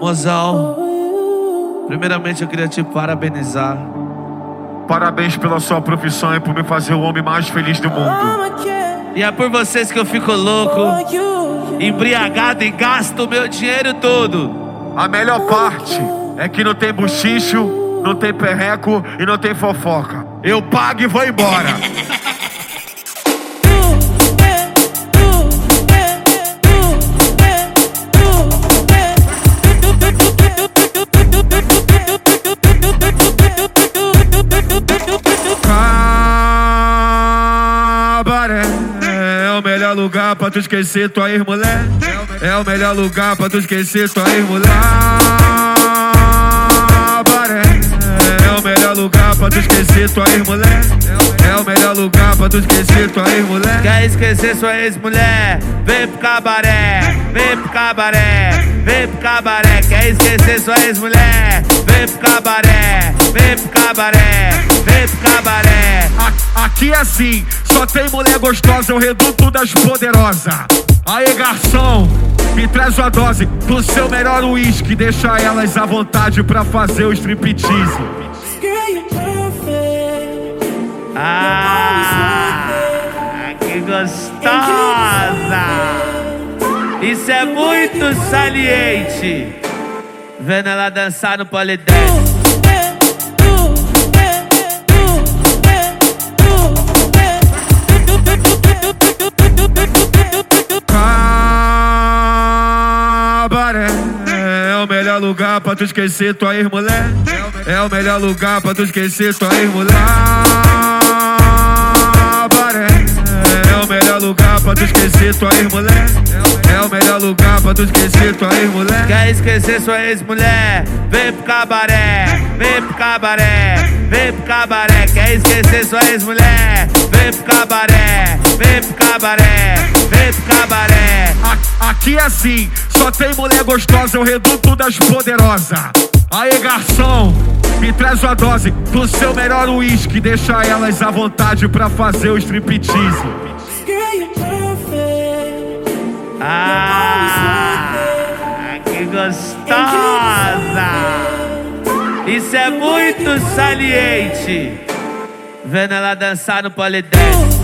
Mozão, primeiramente eu queria te parabenizar. Parabéns pela sua profissão e por me fazer o homem mais feliz do mundo. E é por vocês que eu fico louco, embriagado e gasto o meu dinheiro todo. A melhor parte é que não tem buchicho, não tem perreco e não tem fofoca. Eu pago e vou embora. Cabaré é o melhor lugar pra tu esquecer tua ex-mulher. É o melhor lugar pra tu esquecer tua ex-mulher. Cabaré é o melhor lugar pra tu esquecer tua ex-mulher. É o melhor lugar pra tu esquecer tua ex-mulher. Quer esquecer sua ex-mulher? Vem pro cabaré, vem pro cabaré, vem pro cabaré. Quer esquecer sua ex-mulher? Vem pro cabaré, vem pro cabaré, vem pro cabaré. Aqui é assim, só tem mulher gostosa, o reduto das poderosas. Aí, garçom, me traz uma dose do seu melhor uísque. Deixa elas à vontade pra fazer o striptease. Ah, que gostosa! Isso é muito saliente. Vendo ela dançar no polidense. O melhor lugar pra tu esquecer tua ex-mulher. É o melhor lugar pra tu esquecer tua ex-mulher. É o melhor lugar pra tu esquecer tua ex-mulher. É o melhor lugar pra tu esquecer tua ex-mulher. Quer esquecer sua ex-mulher? Vem pro cabaré, vem pro cabaré, vem pro cabaré. Quer esquecer sua ex-mulher? Vem pro cabaré, vem pro cabaré, vem pro cabaré. Aqui é assim, só tem mulher gostosa, é o reduto das poderosas. Aí, garçom, me traz uma dose do seu melhor uísque. Deixa elas à vontade pra fazer o striptease. Ah, que gostosa! Isso é muito saliente. Vendo ela dançar no polidense.